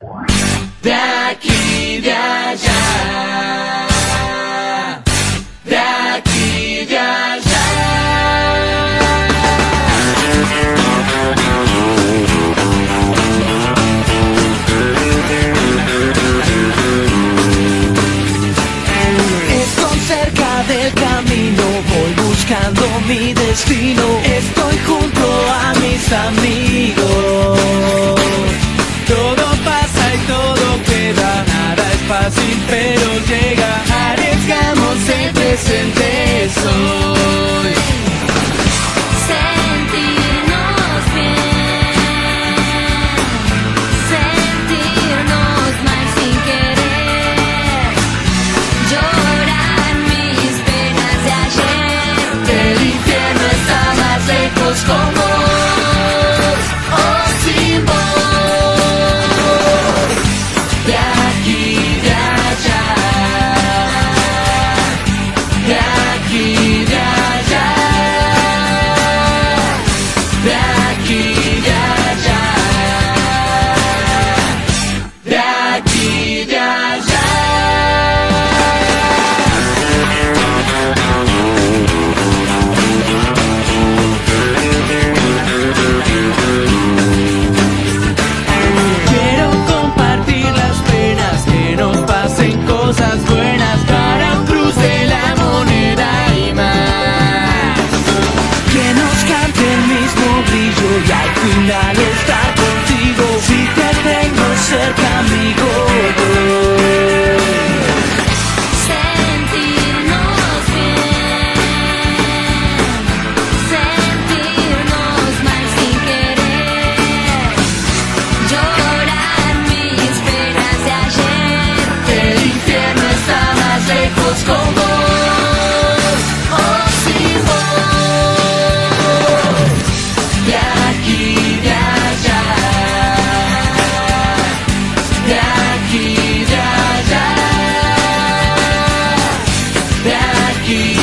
De aquí, de allá. De aquí, de allá. Estoy cerca del camino, voy buscando mi destino. Estoy junto a mis amigos. Fácil, pero llega. Arriesgamos el presente back east.